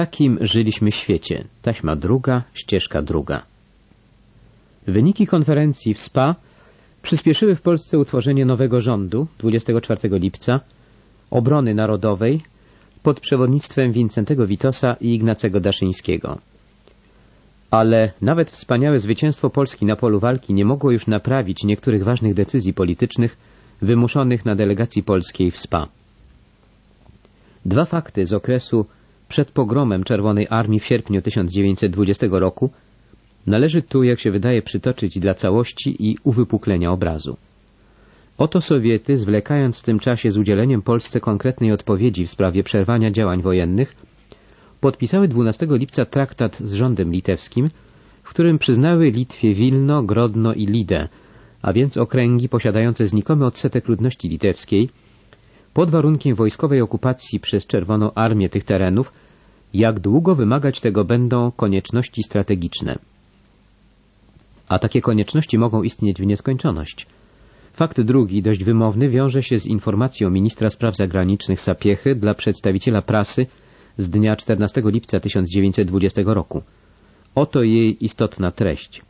takim żyliśmy świecie. Taśma druga, ścieżka druga. Wyniki konferencji w SPA przyspieszyły w Polsce utworzenie nowego rządu 24 lipca, obrony narodowej pod przewodnictwem Wincentego Witosa i Ignacego Daszyńskiego. Ale nawet wspaniałe zwycięstwo Polski na polu walki nie mogło już naprawić niektórych ważnych decyzji politycznych wymuszonych na delegacji polskiej w SPA. Dwa fakty z okresu przed pogromem Czerwonej Armii w sierpniu 1920 roku należy tu, jak się wydaje, przytoczyć dla całości i uwypuklenia obrazu. Oto Sowiety, zwlekając w tym czasie z udzieleniem Polsce konkretnej odpowiedzi w sprawie przerwania działań wojennych, podpisały 12 lipca traktat z rządem litewskim, w którym przyznały Litwie Wilno, Grodno i Lidę, a więc okręgi posiadające znikomy odsetek ludności litewskiej, pod warunkiem wojskowej okupacji przez Czerwoną Armię tych terenów, jak długo wymagać tego będą konieczności strategiczne. A takie konieczności mogą istnieć w nieskończoność. Fakt drugi, dość wymowny, wiąże się z informacją ministra spraw zagranicznych Sapiechy dla przedstawiciela prasy z dnia 14 lipca 1920 roku. Oto jej istotna treść.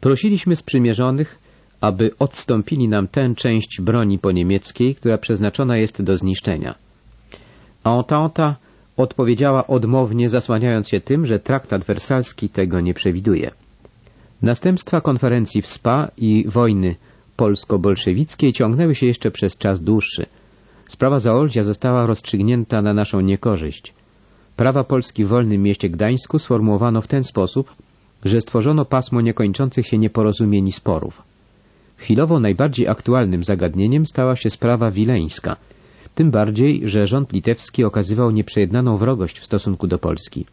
Prosiliśmy sprzymierzonych, aby odstąpili nam tę część broni poniemieckiej, która przeznaczona jest do zniszczenia. Entente odpowiedziała odmownie, zasłaniając się tym, że traktat wersalski tego nie przewiduje. Następstwa konferencji w SPA i wojny polsko-bolszewickiej ciągnęły się jeszcze przez czas dłuższy. Sprawa Zaolzia została rozstrzygnięta na naszą niekorzyść. Prawa Polski w wolnym mieście Gdańsku sformułowano w ten sposób, że stworzono pasmo niekończących się nieporozumień i sporów. Chwilowo najbardziej aktualnym zagadnieniem stała się sprawa wileńska, tym bardziej, że rząd litewski okazywał nieprzejednaną wrogość w stosunku do Polski.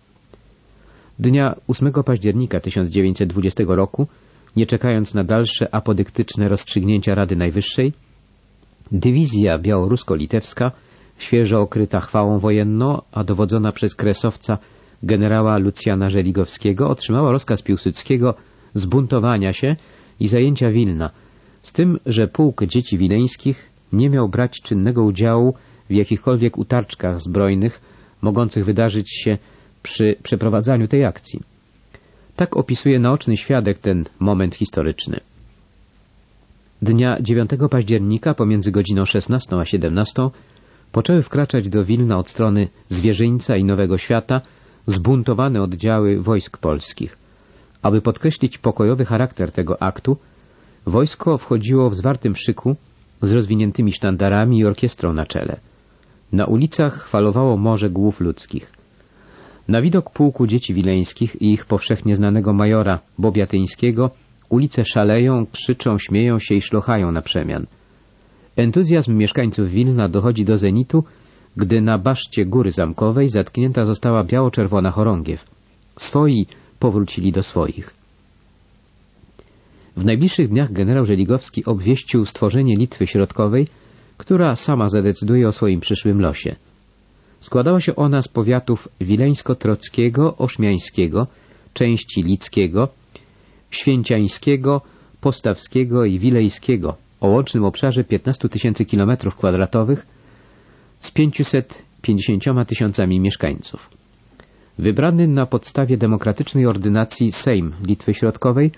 Dnia 8 października 1920 roku, nie czekając na dalsze apodyktyczne rozstrzygnięcia Rady Najwyższej, dywizja białorusko-litewska, świeżo okryta chwałą wojenną, a dowodzona przez kresowca generała Lucjana Żeligowskiego, otrzymała rozkaz Piłsudskiego zbuntowania się i zajęcia Wilna, z tym, że pułk dzieci wileńskich nie miał brać czynnego udziału w jakichkolwiek utarczkach zbrojnych mogących wydarzyć się przy przeprowadzaniu tej akcji. Tak opisuje naoczny świadek ten moment historyczny. Dnia 9 października pomiędzy godziną 16 a 17 poczęły wkraczać do Wilna od strony Zwierzyńca i Nowego Świata zbuntowane oddziały wojsk polskich. Aby podkreślić pokojowy charakter tego aktu, wojsko wchodziło w zwartym szyku z rozwiniętymi sztandarami i orkiestrą na czele. Na ulicach falowało morze głów ludzkich. Na widok pułku dzieci wileńskich i ich powszechnie znanego majora Bobiatyńskiego ulice szaleją, krzyczą, śmieją się i szlochają na przemian. Entuzjazm mieszkańców Wilna dochodzi do zenitu, gdy na baszcie Góry Zamkowej zatknięta została biało-czerwona chorągiew. Swoi powrócili do swoich. W najbliższych dniach generał Żeligowski obwieścił stworzenie Litwy Środkowej, która sama zadecyduje o swoim przyszłym losie. Składała się ona z powiatów wileńsko-trockiego, oszmiańskiego, części lickiego, święciańskiego, postawskiego i wilejskiego o łącznym obszarze 15 tysięcy kilometrów kwadratowych z 550 tysiącami mieszkańców. Wybrany na podstawie demokratycznej ordynacji Sejm Litwy Środkowej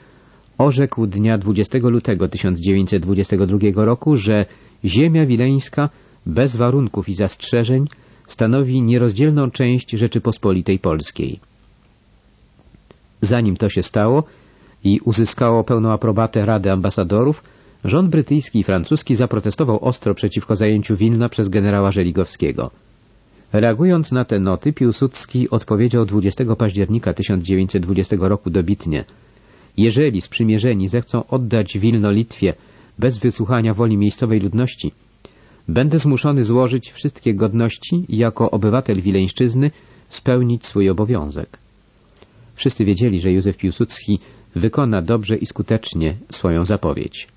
orzekł dnia 20 lutego 1922 roku, że ziemia wileńska bez warunków i zastrzeżeń stanowi nierozdzielną część Rzeczypospolitej Polskiej. Zanim to się stało i uzyskało pełną aprobatę Rady Ambasadorów, rząd brytyjski i francuski zaprotestował ostro przeciwko zajęciu Wilna przez generała Żeligowskiego. Reagując na te noty, Piłsudski odpowiedział 20 października 1920 roku dobitnie Jeżeli sprzymierzeni zechcą oddać Wilno Litwie bez wysłuchania woli miejscowej ludności, Będę zmuszony złożyć wszystkie godności i jako obywatel Wileńszczyzny spełnić swój obowiązek. Wszyscy wiedzieli, że Józef Piłsudski wykona dobrze i skutecznie swoją zapowiedź.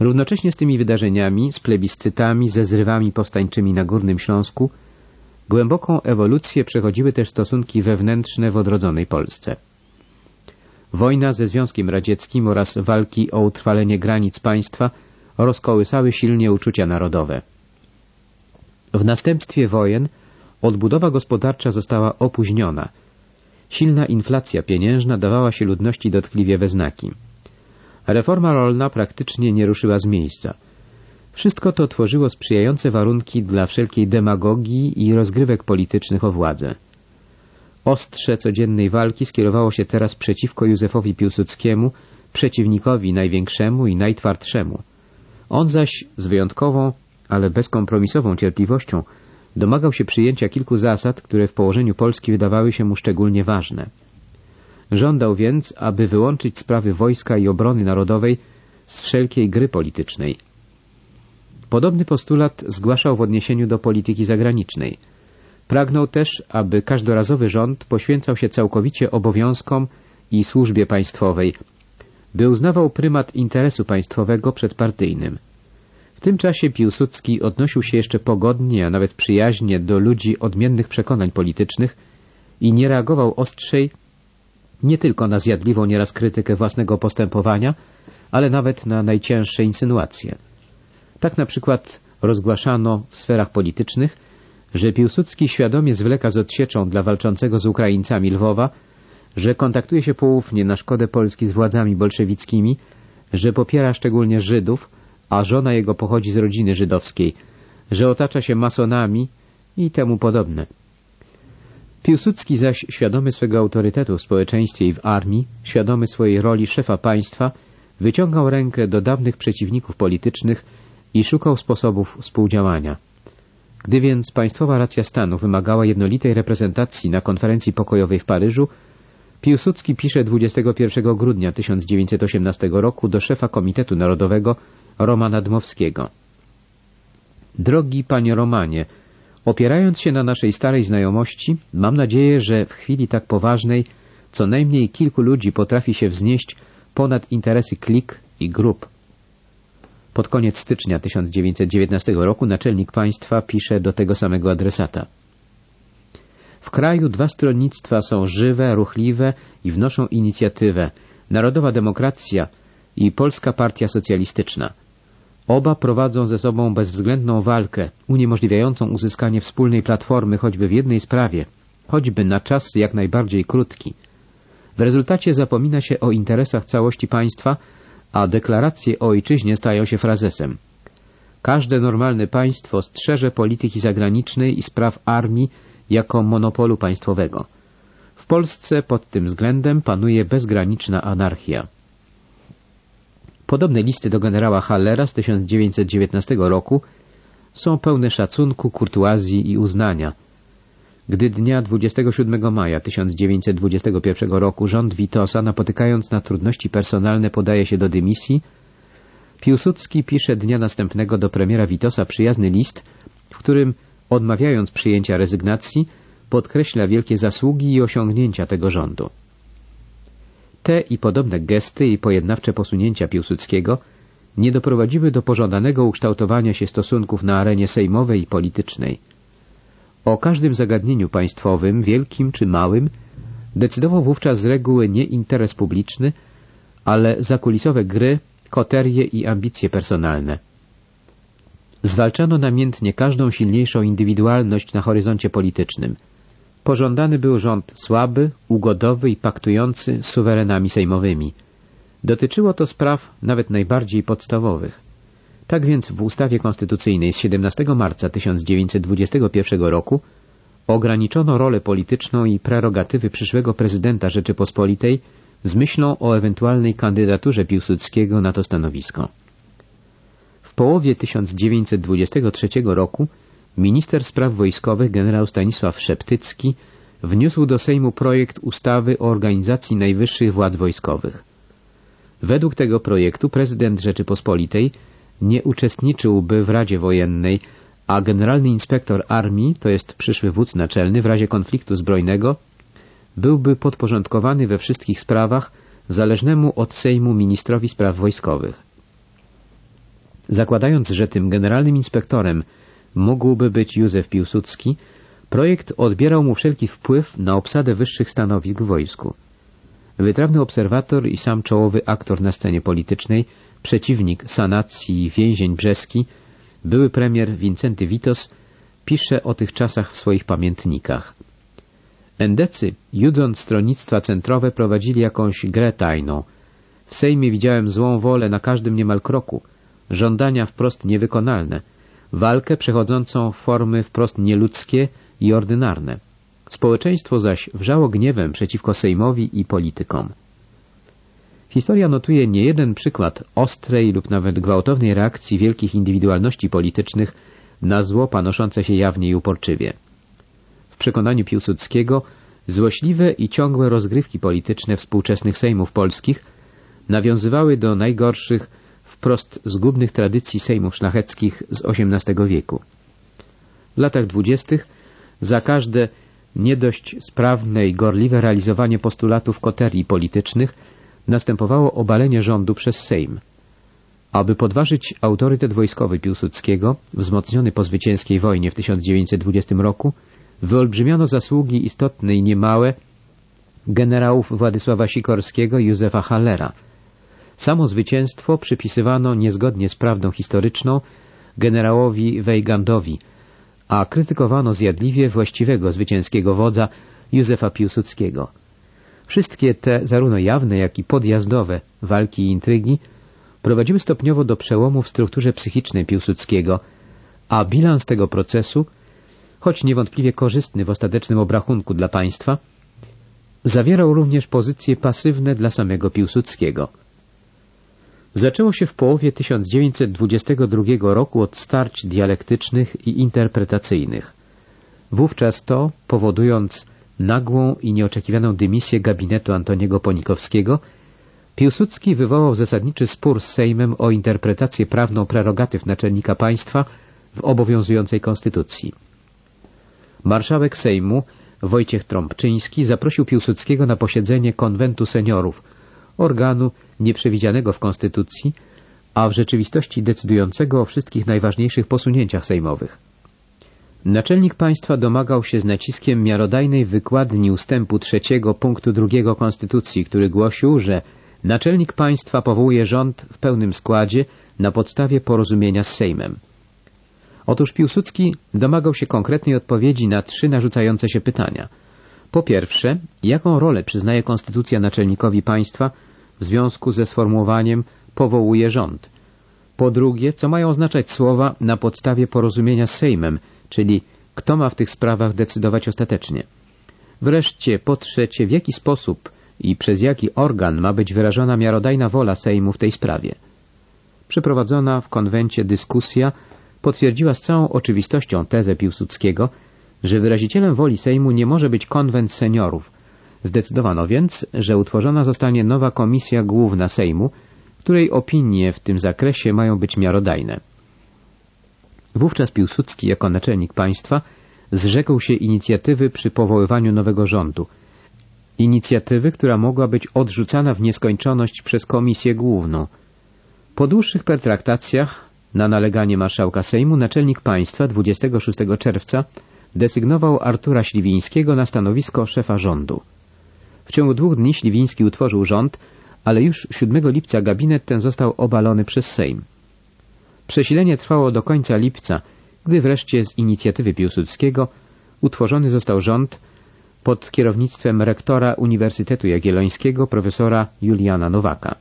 Równocześnie z tymi wydarzeniami, z plebiscytami, ze zrywami powstańczymi na Górnym Śląsku, głęboką ewolucję przechodziły też stosunki wewnętrzne w odrodzonej Polsce. Wojna ze Związkiem Radzieckim oraz walki o utrwalenie granic państwa rozkołysały silnie uczucia narodowe. W następstwie wojen Odbudowa gospodarcza została opóźniona. Silna inflacja pieniężna dawała się ludności dotkliwie we znaki. Reforma rolna praktycznie nie ruszyła z miejsca. Wszystko to tworzyło sprzyjające warunki dla wszelkiej demagogii i rozgrywek politycznych o władzę. Ostrze codziennej walki skierowało się teraz przeciwko Józefowi Piłsudskiemu, przeciwnikowi największemu i najtwardszemu. On zaś z wyjątkową, ale bezkompromisową cierpliwością domagał się przyjęcia kilku zasad, które w położeniu Polski wydawały się mu szczególnie ważne. Żądał więc, aby wyłączyć sprawy wojska i obrony narodowej z wszelkiej gry politycznej. Podobny postulat zgłaszał w odniesieniu do polityki zagranicznej. Pragnął też, aby każdorazowy rząd poświęcał się całkowicie obowiązkom i służbie państwowej, by uznawał prymat interesu państwowego przed partyjnym. W tym czasie Piłsudski odnosił się jeszcze pogodnie, a nawet przyjaźnie do ludzi odmiennych przekonań politycznych i nie reagował ostrzej nie tylko na zjadliwą nieraz krytykę własnego postępowania, ale nawet na najcięższe insynuacje. Tak na przykład rozgłaszano w sferach politycznych, że Piłsudski świadomie zwleka z odsieczą dla walczącego z Ukraińcami Lwowa, że kontaktuje się poufnie na szkodę Polski z władzami bolszewickimi, że popiera szczególnie Żydów, a żona jego pochodzi z rodziny żydowskiej, że otacza się masonami i temu podobne. Piłsudski zaś, świadomy swego autorytetu w społeczeństwie i w armii, świadomy swojej roli szefa państwa, wyciągał rękę do dawnych przeciwników politycznych i szukał sposobów współdziałania. Gdy więc państwowa racja stanu wymagała jednolitej reprezentacji na konferencji pokojowej w Paryżu, Piłsudski pisze 21 grudnia 1918 roku do szefa Komitetu Narodowego Romana Dmowskiego. Drogi panie Romanie, opierając się na naszej starej znajomości, mam nadzieję, że w chwili tak poważnej co najmniej kilku ludzi potrafi się wznieść ponad interesy klik i grup. Pod koniec stycznia 1919 roku naczelnik państwa pisze do tego samego adresata. W kraju dwa stronnictwa są żywe, ruchliwe i wnoszą inicjatywę. Narodowa Demokracja i Polska Partia Socjalistyczna. Oba prowadzą ze sobą bezwzględną walkę, uniemożliwiającą uzyskanie wspólnej platformy choćby w jednej sprawie, choćby na czas jak najbardziej krótki. W rezultacie zapomina się o interesach całości państwa, a deklaracje o ojczyźnie stają się frazesem. Każde normalne państwo strzeże polityki zagranicznej i spraw armii jako monopolu państwowego. W Polsce pod tym względem panuje bezgraniczna anarchia. Podobne listy do generała Hallera z 1919 roku są pełne szacunku, kurtuazji i uznania. Gdy dnia 27 maja 1921 roku rząd Witosa, napotykając na trudności personalne, podaje się do dymisji, Piłsudski pisze dnia następnego do premiera Witosa przyjazny list, w którym, odmawiając przyjęcia rezygnacji, podkreśla wielkie zasługi i osiągnięcia tego rządu. Te i podobne gesty i pojednawcze posunięcia Piłsudskiego nie doprowadziły do pożądanego ukształtowania się stosunków na arenie sejmowej i politycznej. O każdym zagadnieniu państwowym, wielkim czy małym, decydował wówczas z reguły nie interes publiczny, ale zakulisowe gry, koterie i ambicje personalne. Zwalczano namiętnie każdą silniejszą indywidualność na horyzoncie politycznym – Pożądany był rząd słaby, ugodowy i paktujący z suwerenami sejmowymi. Dotyczyło to spraw nawet najbardziej podstawowych. Tak więc w ustawie konstytucyjnej z 17 marca 1921 roku ograniczono rolę polityczną i prerogatywy przyszłego prezydenta Rzeczypospolitej z myślą o ewentualnej kandydaturze Piłsudskiego na to stanowisko. W połowie 1923 roku minister spraw wojskowych generał Stanisław Szeptycki wniósł do Sejmu projekt ustawy o organizacji najwyższych władz wojskowych. Według tego projektu prezydent Rzeczypospolitej nie uczestniczyłby w Radzie Wojennej, a generalny inspektor armii, to jest przyszły wódz naczelny w razie konfliktu zbrojnego, byłby podporządkowany we wszystkich sprawach zależnemu od Sejmu ministrowi spraw wojskowych. Zakładając, że tym generalnym inspektorem mógłby być Józef Piłsudski, projekt odbierał mu wszelki wpływ na obsadę wyższych stanowisk w wojsku. Wytrawny obserwator i sam czołowy aktor na scenie politycznej, przeciwnik sanacji więzień brzeski, były premier Wincenty Witos, pisze o tych czasach w swoich pamiętnikach. Endecy, judząc stronnictwa centrowe, prowadzili jakąś grę tajną. W Sejmie widziałem złą wolę na każdym niemal kroku, żądania wprost niewykonalne, walkę przechodzącą w formy wprost nieludzkie i ordynarne. Społeczeństwo zaś wrzało gniewem przeciwko Sejmowi i politykom. Historia notuje niejeden przykład ostrej lub nawet gwałtownej reakcji wielkich indywidualności politycznych na zło panoszące się jawnie i uporczywie. W przekonaniu Piłsudskiego złośliwe i ciągłe rozgrywki polityczne współczesnych sejmów polskich nawiązywały do najgorszych, wprost zgubnych tradycji sejmów szlacheckich z XVIII wieku. W latach dwudziestych za każde nie dość sprawne i gorliwe realizowanie postulatów koterii politycznych następowało obalenie rządu przez Sejm. Aby podważyć autorytet wojskowy Piłsudskiego, wzmocniony po zwycięskiej wojnie w 1920 roku, wyolbrzymiono zasługi istotne i niemałe generałów Władysława Sikorskiego i Józefa Hallera. Samo zwycięstwo przypisywano niezgodnie z prawdą historyczną generałowi Weigandowi, a krytykowano zjadliwie właściwego zwycięskiego wodza Józefa Piłsudskiego. Wszystkie te, zarówno jawne, jak i podjazdowe, walki i intrygi prowadziły stopniowo do przełomu w strukturze psychicznej Piłsudskiego, a bilans tego procesu, choć niewątpliwie korzystny w ostatecznym obrachunku dla państwa, zawierał również pozycje pasywne dla samego Piłsudskiego. Zaczęło się w połowie 1922 roku od starć dialektycznych i interpretacyjnych. Wówczas to, powodując nagłą i nieoczekiwaną dymisję gabinetu Antoniego Ponikowskiego, Piłsudski wywołał zasadniczy spór z Sejmem o interpretację prawną prerogatyw naczelnika państwa w obowiązującej konstytucji. Marszałek Sejmu Wojciech Trąbczyński zaprosił Piłsudskiego na posiedzenie konwentu seniorów, organu nieprzewidzianego w konstytucji, a w rzeczywistości decydującego o wszystkich najważniejszych posunięciach sejmowych. Naczelnik państwa domagał się z naciskiem miarodajnej wykładni ustępu trzeciego punktu drugiego Konstytucji, który głosił, że naczelnik państwa powołuje rząd w pełnym składzie na podstawie porozumienia z Sejmem. Otóż Piłsudski domagał się konkretnej odpowiedzi na trzy narzucające się pytania. Po pierwsze, jaką rolę przyznaje Konstytucja naczelnikowi państwa w związku ze sformułowaniem powołuje rząd? Po drugie, co mają oznaczać słowa na podstawie porozumienia z Sejmem, czyli kto ma w tych sprawach decydować ostatecznie. Wreszcie, po trzecie, w jaki sposób i przez jaki organ ma być wyrażona miarodajna wola Sejmu w tej sprawie. Przeprowadzona w konwencie dyskusja potwierdziła z całą oczywistością tezę Piłsudskiego, że wyrazicielem woli Sejmu nie może być konwent seniorów. Zdecydowano więc, że utworzona zostanie nowa komisja główna Sejmu, której opinie w tym zakresie mają być miarodajne. Wówczas Piłsudski jako naczelnik państwa zrzekł się inicjatywy przy powoływaniu nowego rządu. Inicjatywy, która mogła być odrzucana w nieskończoność przez komisję główną. Po dłuższych pertraktacjach, na naleganie marszałka Sejmu, naczelnik państwa 26 czerwca desygnował Artura Śliwińskiego na stanowisko szefa rządu. W ciągu dwóch dni Śliwiński utworzył rząd, ale już 7 lipca gabinet ten został obalony przez Sejm. Przesilenie trwało do końca lipca, gdy wreszcie z inicjatywy Piłsudskiego utworzony został rząd pod kierownictwem rektora Uniwersytetu Jagiellońskiego profesora Juliana Nowaka.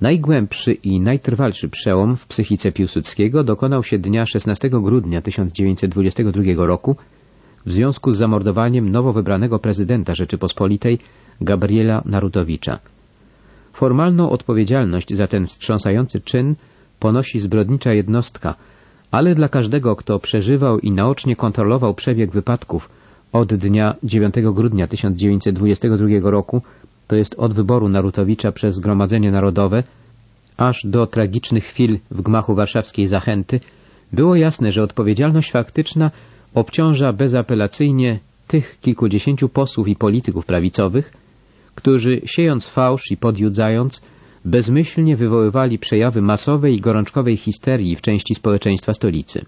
Najgłębszy i najtrwalszy przełom w psychice Piłsudskiego dokonał się dnia 16 grudnia 1922 roku w związku z zamordowaniem nowo wybranego prezydenta Rzeczypospolitej Gabriela Narutowicza. Formalną odpowiedzialność za ten wstrząsający czyn ponosi zbrodnicza jednostka, ale dla każdego, kto przeżywał i naocznie kontrolował przebieg wypadków od dnia 9 grudnia 1922 roku, to jest od wyboru Narutowicza przez Zgromadzenie Narodowe, aż do tragicznych chwil w gmachu warszawskiej Zachęty, było jasne, że odpowiedzialność faktyczna obciąża bezapelacyjnie tych kilkudziesięciu posłów i polityków prawicowych, którzy siejąc fałsz i podjudzając, bezmyślnie wywoływali przejawy masowej i gorączkowej histerii w części społeczeństwa stolicy.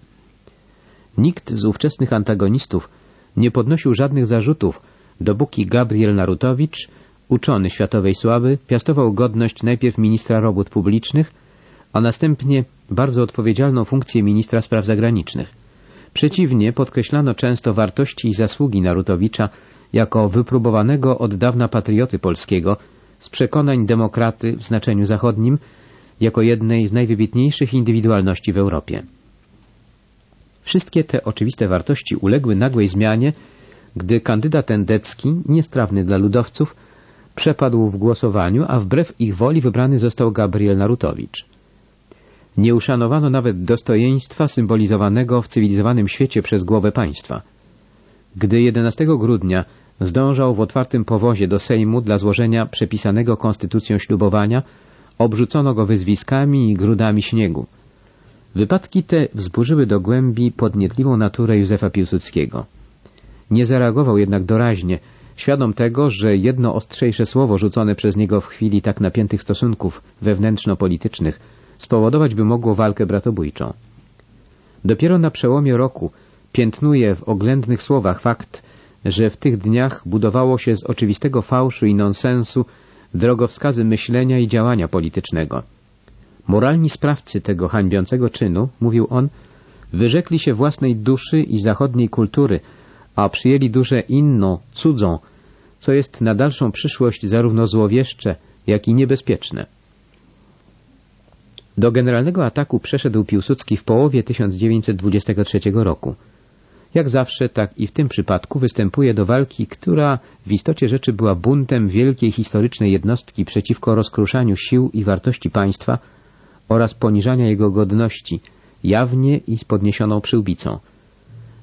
Nikt z ówczesnych antagonistów nie podnosił żadnych zarzutów, dopóki Gabriel Narutowicz, uczony światowej sławy, piastował godność najpierw ministra robót publicznych, a następnie bardzo odpowiedzialną funkcję ministra spraw zagranicznych. Przeciwnie, podkreślano często wartości i zasługi Narutowicza jako wypróbowanego od dawna patrioty polskiego, z przekonań demokraty w znaczeniu zachodnim, jako jednej z najwybitniejszych indywidualności w Europie. Wszystkie te oczywiste wartości uległy nagłej zmianie, gdy kandydat endecki, niestrawny dla ludowców, przepadł w głosowaniu, a wbrew ich woli wybrany został Gabriel Narutowicz. Nie uszanowano nawet dostojeństwa symbolizowanego w cywilizowanym świecie przez głowę państwa. Gdy 11 grudnia zdążał w otwartym powozie do Sejmu dla złożenia przepisanego konstytucją ślubowania, obrzucono go wyzwiskami i grudami śniegu. Wypadki te wzburzyły do głębi podnietliwą naturę Józefa Piłsudskiego. Nie zareagował jednak doraźnie, świadom tego, że jedno ostrzejsze słowo rzucone przez niego w chwili tak napiętych stosunków wewnętrzno-politycznych spowodować by mogło walkę bratobójczą. Dopiero na przełomie roku piętnuje w oględnych słowach fakt, że w tych dniach budowało się z oczywistego fałszu i nonsensu drogowskazy myślenia i działania politycznego. Moralni sprawcy tego hańbiącego czynu, mówił on, wyrzekli się własnej duszy i zachodniej kultury, a przyjęli duszę inną, cudzą, co jest na dalszą przyszłość zarówno złowieszcze, jak i niebezpieczne. Do generalnego ataku przeszedł Piłsudski w połowie 1923 roku. Jak zawsze, tak i w tym przypadku występuje do walki, która w istocie rzeczy była buntem wielkiej historycznej jednostki przeciwko rozkruszaniu sił i wartości państwa oraz poniżania jego godności, jawnie i z podniesioną przyłbicą.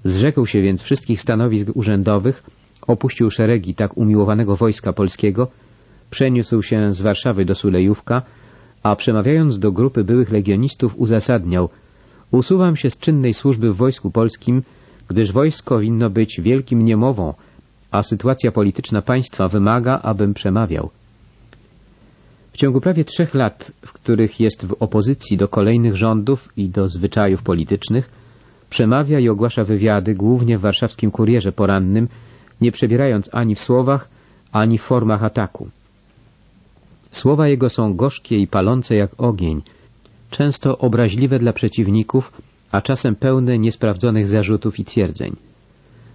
Zrzekł się więc wszystkich stanowisk urzędowych, opuścił szeregi tak umiłowanego wojska polskiego, przeniósł się z Warszawy do Sulejówka, a przemawiając do grupy byłych legionistów uzasadniał Usuwam się z czynnej służby w Wojsku Polskim, gdyż wojsko winno być wielkim niemową, a sytuacja polityczna państwa wymaga, abym przemawiał. W ciągu prawie trzech lat, w których jest w opozycji do kolejnych rządów i do zwyczajów politycznych, przemawia i ogłasza wywiady głównie w warszawskim kurierze porannym, nie przebierając ani w słowach, ani w formach ataku. Słowa jego są gorzkie i palące jak ogień, często obraźliwe dla przeciwników, a czasem pełne niesprawdzonych zarzutów i twierdzeń.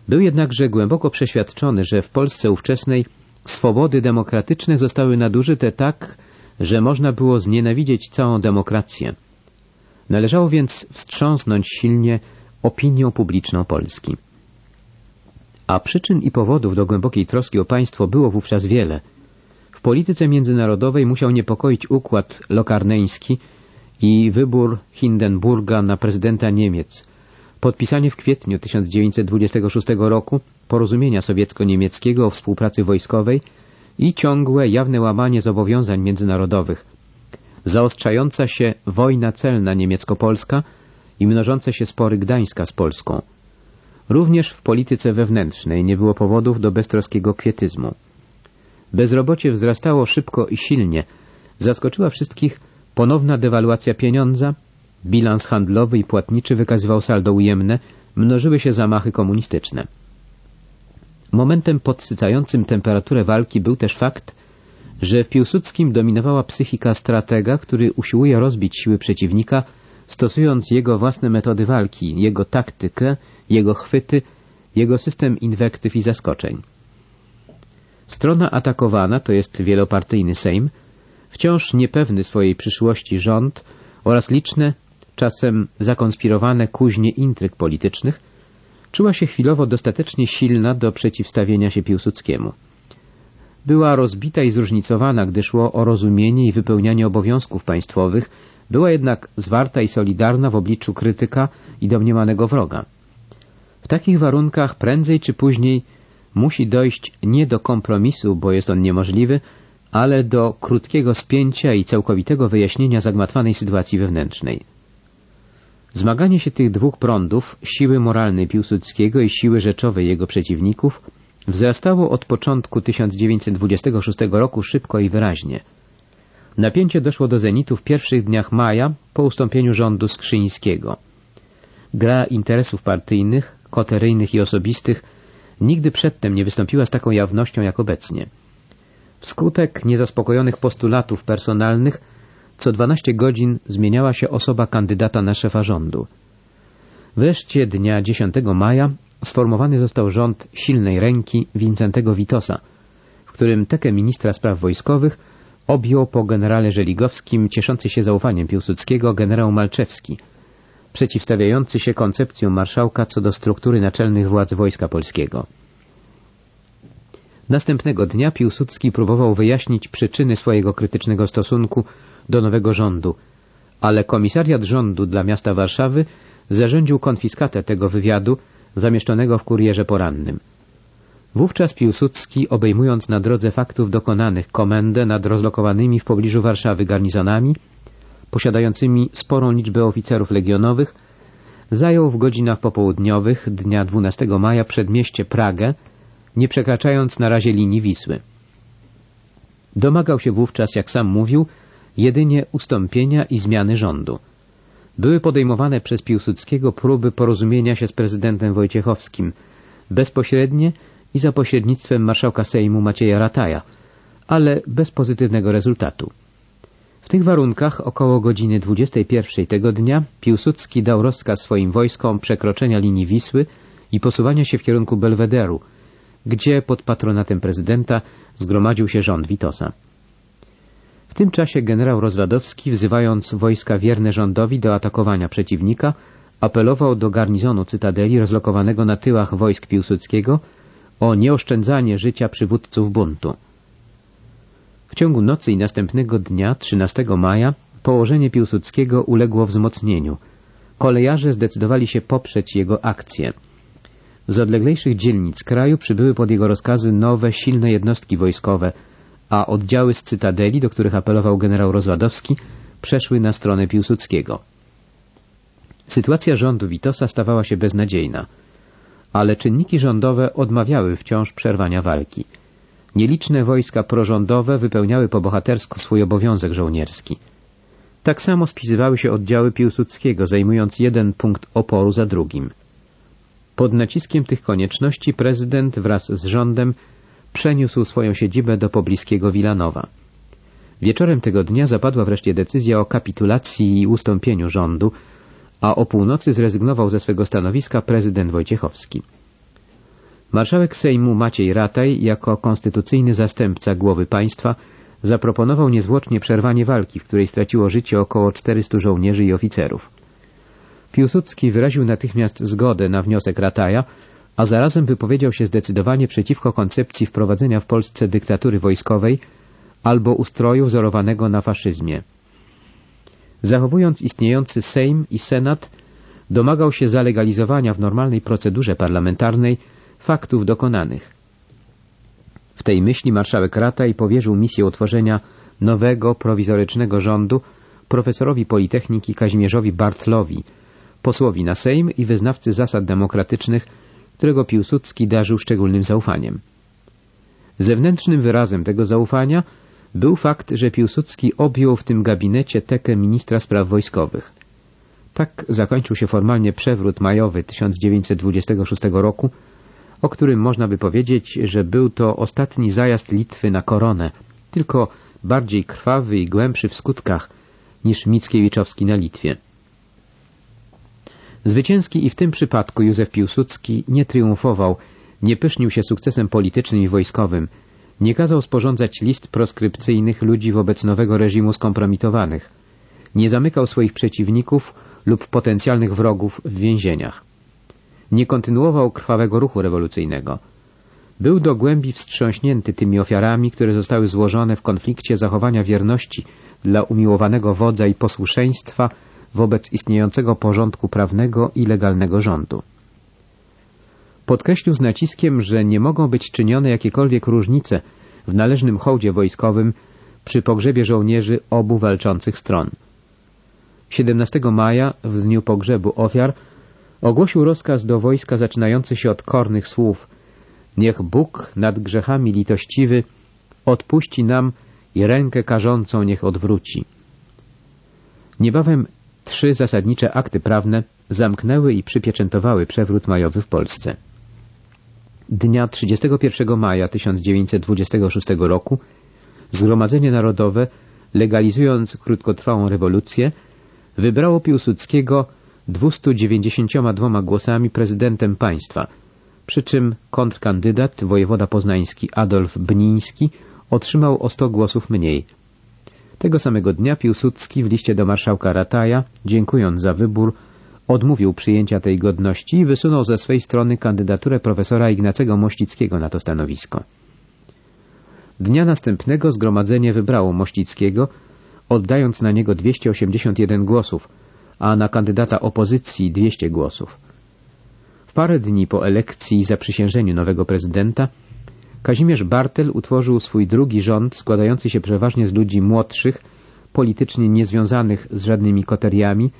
Był jednakże głęboko przeświadczony, że w Polsce ówczesnej swobody demokratyczne zostały nadużyte tak, że można było znienawidzieć całą demokrację. Należało więc wstrząsnąć silnie opinią publiczną Polski. A przyczyn i powodów do głębokiej troski o państwo było wówczas wiele. W polityce międzynarodowej musiał niepokoić układ lokarneński i wybór Hindenburga na prezydenta Niemiec, podpisanie w kwietniu 1926 roku porozumienia sowiecko-niemieckiego o współpracy wojskowej i ciągłe, jawne łamanie zobowiązań międzynarodowych, zaostrzająca się wojna celna niemiecko-polska i mnożące się spory Gdańska z Polską. Również w polityce wewnętrznej nie było powodów do beztroskiego kwietyzmu. Bezrobocie wzrastało szybko i silnie, zaskoczyła wszystkich ponowna dewaluacja pieniądza, bilans handlowy i płatniczy wykazywał saldo ujemne, mnożyły się zamachy komunistyczne. Momentem podsycającym temperaturę walki był też fakt, że w Piłsudskim dominowała psychika stratega, który usiłuje rozbić siły przeciwnika, stosując jego własne metody walki, jego taktykę, jego chwyty, jego system inwektyw i zaskoczeń. Strona atakowana, to jest wielopartyjny Sejm, wciąż niepewny swojej przyszłości rząd oraz liczne, czasem zakonspirowane kuźnie intryg politycznych, czuła się chwilowo dostatecznie silna do przeciwstawienia się Piłsudskiemu. Była rozbita i zróżnicowana, gdy szło o rozumienie i wypełnianie obowiązków państwowych, była jednak zwarta i solidarna w obliczu krytyka i domniemanego wroga. W takich warunkach prędzej czy później musi dojść nie do kompromisu, bo jest on niemożliwy, ale do krótkiego spięcia i całkowitego wyjaśnienia zagmatwanej sytuacji wewnętrznej. Zmaganie się tych dwóch prądów, siły moralnej Piłsudskiego i siły rzeczowej jego przeciwników, wzrastało od początku 1926 roku szybko i wyraźnie. Napięcie doszło do zenitu w pierwszych dniach maja po ustąpieniu rządu Skrzyńskiego. Gra interesów partyjnych, koteryjnych i osobistych nigdy przedtem nie wystąpiła z taką jawnością jak obecnie. Wskutek niezaspokojonych postulatów personalnych co 12 godzin zmieniała się osoba kandydata na szefa rządu. Wreszcie dnia 10 maja sformowany został rząd silnej ręki Wincentego Witosa, w którym tekę ministra spraw wojskowych objął po generale Żeligowskim cieszący się zaufaniem Piłsudskiego generał Malczewski, przeciwstawiający się koncepcjom marszałka co do struktury naczelnych władz Wojska Polskiego. Następnego dnia Piłsudski próbował wyjaśnić przyczyny swojego krytycznego stosunku do nowego rządu, ale komisariat rządu dla miasta Warszawy zarządził konfiskatę tego wywiadu zamieszczonego w kurierze porannym. Wówczas Piłsudski, obejmując na drodze faktów dokonanych komendę nad rozlokowanymi w pobliżu Warszawy garnizonami, posiadającymi sporą liczbę oficerów legionowych, zajął w godzinach popołudniowych dnia 12 maja przedmieście Pragę, nie przekraczając na razie linii Wisły. Domagał się wówczas, jak sam mówił, jedynie ustąpienia i zmiany rządu. Były podejmowane przez Piłsudskiego próby porozumienia się z prezydentem Wojciechowskim, bezpośrednie i za pośrednictwem marszałka Sejmu Macieja Rataja, ale bez pozytywnego rezultatu. W tych warunkach około godziny 21 tego dnia Piłsudski dał rozkaz swoim wojskom przekroczenia linii Wisły i posuwania się w kierunku Belwederu, gdzie pod patronatem prezydenta zgromadził się rząd Witosa. W tym czasie generał Rozwadowski, wzywając wojska wierne rządowi do atakowania przeciwnika, apelował do garnizonu Cytadeli rozlokowanego na tyłach wojsk Piłsudskiego o nieoszczędzanie życia przywódców buntu. W ciągu nocy i następnego dnia, 13 maja, położenie Piłsudskiego uległo wzmocnieniu. Kolejarze zdecydowali się poprzeć jego akcję. Z odleglejszych dzielnic kraju przybyły pod jego rozkazy nowe, silne jednostki wojskowe, a oddziały z Cytadeli, do których apelował generał Rozładowski, przeszły na stronę Piłsudskiego. Sytuacja rządu Witosa stawała się beznadziejna, ale czynniki rządowe odmawiały wciąż przerwania walki. Nieliczne wojska prorządowe wypełniały po bohatersku swój obowiązek żołnierski. Tak samo spisywały się oddziały Piłsudskiego, zajmując jeden punkt oporu za drugim. Pod naciskiem tych konieczności prezydent wraz z rządem przeniósł swoją siedzibę do pobliskiego Wilanowa. Wieczorem tego dnia zapadła wreszcie decyzja o kapitulacji i ustąpieniu rządu, a o północy zrezygnował ze swego stanowiska prezydent Wojciechowski. Marszałek Sejmu Maciej Rataj, jako konstytucyjny zastępca głowy państwa, zaproponował niezwłocznie przerwanie walki, w której straciło życie około 400 żołnierzy i oficerów. Piłsudski wyraził natychmiast zgodę na wniosek Rataja, a zarazem wypowiedział się zdecydowanie przeciwko koncepcji wprowadzenia w Polsce dyktatury wojskowej albo ustroju wzorowanego na faszyzmie. Zachowując istniejący Sejm i Senat, domagał się zalegalizowania w normalnej procedurze parlamentarnej faktów dokonanych. W tej myśli marszałek Rataj powierzył misję utworzenia nowego, prowizorycznego rządu profesorowi Politechniki Kazimierzowi Bartlowi, posłowi na Sejm i wyznawcy zasad demokratycznych, którego Piłsudski darzył szczególnym zaufaniem. Zewnętrznym wyrazem tego zaufania był fakt, że Piłsudski objął w tym gabinecie tekę ministra spraw wojskowych. Tak zakończył się formalnie przewrót majowy 1926 roku, o którym można by powiedzieć, że był to ostatni zajazd Litwy na koronę, tylko bardziej krwawy i głębszy w skutkach niż Mickiewiczowski na Litwie. Zwycięski i w tym przypadku Józef Piłsudski nie triumfował, nie pysznił się sukcesem politycznym i wojskowym, nie kazał sporządzać list proskrypcyjnych ludzi wobec nowego reżimu skompromitowanych, nie zamykał swoich przeciwników lub potencjalnych wrogów w więzieniach. Nie kontynuował krwawego ruchu rewolucyjnego. Był do głębi wstrząśnięty tymi ofiarami, które zostały złożone w konflikcie zachowania wierności dla umiłowanego wodza i posłuszeństwa wobec istniejącego porządku prawnego i legalnego rządu. Podkreślił z naciskiem, że nie mogą być czynione jakiekolwiek różnice w należnym hołdzie wojskowym przy pogrzebie żołnierzy obu walczących stron. 17 maja, w dniu pogrzebu ofiar, ogłosił rozkaz do wojska zaczynający się od kornych słów Niech Bóg nad grzechami litościwy odpuści nam i rękę karzącą niech odwróci. Niebawem trzy zasadnicze akty prawne zamknęły i przypieczętowały przewrót majowy w Polsce. Dnia 31 maja 1926 roku Zgromadzenie Narodowe, legalizując krótkotrwałą rewolucję, wybrało Piłsudskiego 292 głosami prezydentem państwa, przy czym kontrkandydat, wojewoda poznański Adolf Bniński, otrzymał o 100 głosów mniej. Tego samego dnia Piłsudski w liście do marszałka Rataja, dziękując za wybór, odmówił przyjęcia tej godności i wysunął ze swej strony kandydaturę profesora Ignacego Mościckiego na to stanowisko. Dnia następnego zgromadzenie wybrało Mościckiego, oddając na niego 281 głosów, a na kandydata opozycji 200 głosów. W parę dni po elekcji i zaprzysiężeniu nowego prezydenta Kazimierz Bartel utworzył swój drugi rząd składający się przeważnie z ludzi młodszych, politycznie niezwiązanych z żadnymi koteriami,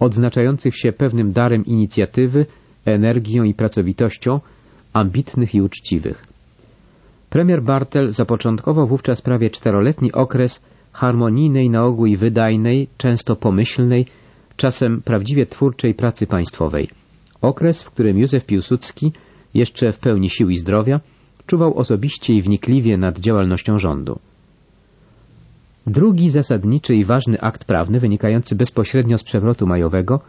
odznaczających się pewnym darem inicjatywy, energią i pracowitością, ambitnych i uczciwych. Premier Bartel zapoczątkował wówczas prawie czteroletni okres harmonijnej na ogół i wydajnej, często pomyślnej, czasem prawdziwie twórczej pracy państwowej. Okres, w którym Józef Piłsudski, jeszcze w pełni sił i zdrowia, czuwał osobiście i wnikliwie nad działalnością rządu. Drugi zasadniczy i ważny akt prawny wynikający bezpośrednio z przewrotu majowego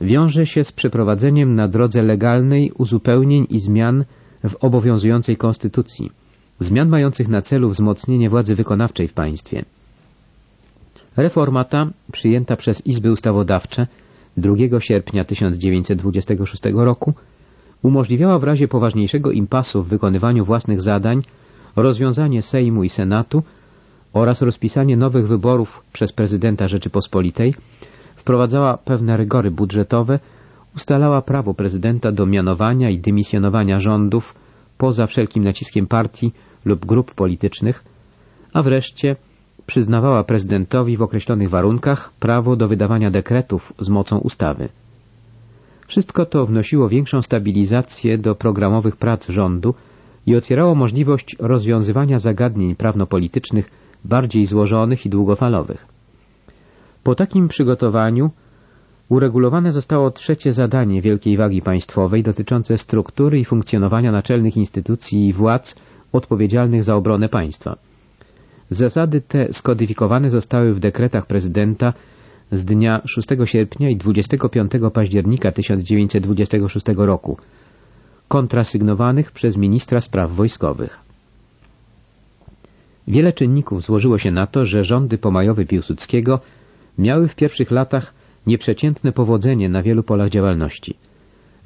wiąże się z przeprowadzeniem na drodze legalnej uzupełnień i zmian w obowiązującej konstytucji, zmian mających na celu wzmocnienie władzy wykonawczej w państwie. Reforma ta, przyjęta przez Izby Ustawodawcze 2 sierpnia 1926 roku, umożliwiała w razie poważniejszego impasu w wykonywaniu własnych zadań rozwiązanie Sejmu i Senatu oraz rozpisanie nowych wyborów przez prezydenta Rzeczypospolitej, wprowadzała pewne rygory budżetowe, ustalała prawo prezydenta do mianowania i dymisjonowania rządów poza wszelkim naciskiem partii lub grup politycznych, a wreszcie przyznawała prezydentowi w określonych warunkach prawo do wydawania dekretów z mocą ustawy. Wszystko to wnosiło większą stabilizację do programowych prac rządu i otwierało możliwość rozwiązywania zagadnień prawno-politycznych bardziej złożonych i długofalowych. Po takim przygotowaniu uregulowane zostało trzecie zadanie wielkiej wagi państwowej dotyczące struktury i funkcjonowania naczelnych instytucji i władz odpowiedzialnych za obronę państwa. Zasady te skodyfikowane zostały w dekretach prezydenta z dnia 6 sierpnia i 25 października 1926 roku, kontrasygnowanych przez ministra spraw wojskowych. Wiele czynników złożyło się na to, że rządy pomajowe Piłsudskiego miały w pierwszych latach nieprzeciętne powodzenie na wielu polach działalności.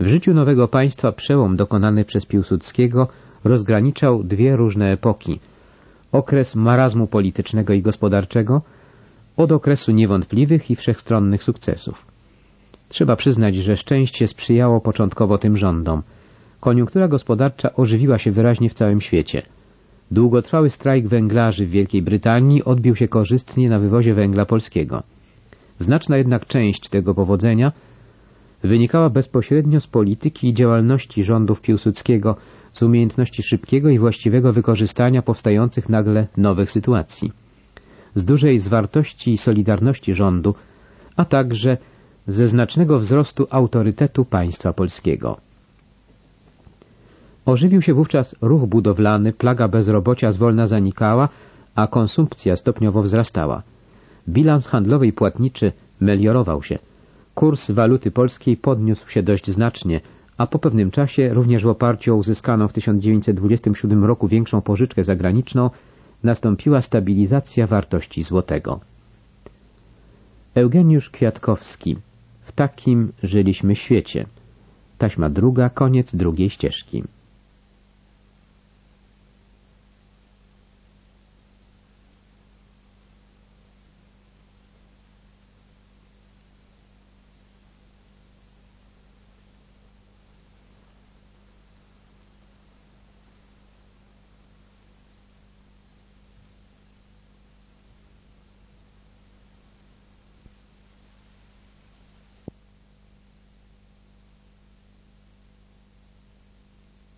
W życiu nowego państwa przełom dokonany przez Piłsudskiego rozgraniczał dwie różne epoki. Okres marazmu politycznego i gospodarczego od okresu niewątpliwych i wszechstronnych sukcesów. Trzeba przyznać, że szczęście sprzyjało początkowo tym rządom. Koniunktura gospodarcza ożywiła się wyraźnie w całym świecie – Długotrwały strajk węglarzy w Wielkiej Brytanii odbił się korzystnie na wywozie węgla polskiego. Znaczna jednak część tego powodzenia wynikała bezpośrednio z polityki i działalności rządów Piłsudskiego, z umiejętności szybkiego i właściwego wykorzystania powstających nagle nowych sytuacji, z dużej zwartości i solidarności rządu, a także ze znacznego wzrostu autorytetu państwa polskiego. Ożywił się wówczas ruch budowlany, plaga bezrobocia zwolna zanikała, a konsumpcja stopniowo wzrastała. Bilans handlowy i płatniczy meliorował się. Kurs waluty polskiej podniósł się dość znacznie, a po pewnym czasie, również w oparciu o uzyskaną w 1927 roku większą pożyczkę zagraniczną, nastąpiła stabilizacja wartości złotego. Eugeniusz Kwiatkowski. W takim żyliśmy świecie. Taśma druga, koniec drugiej ścieżki.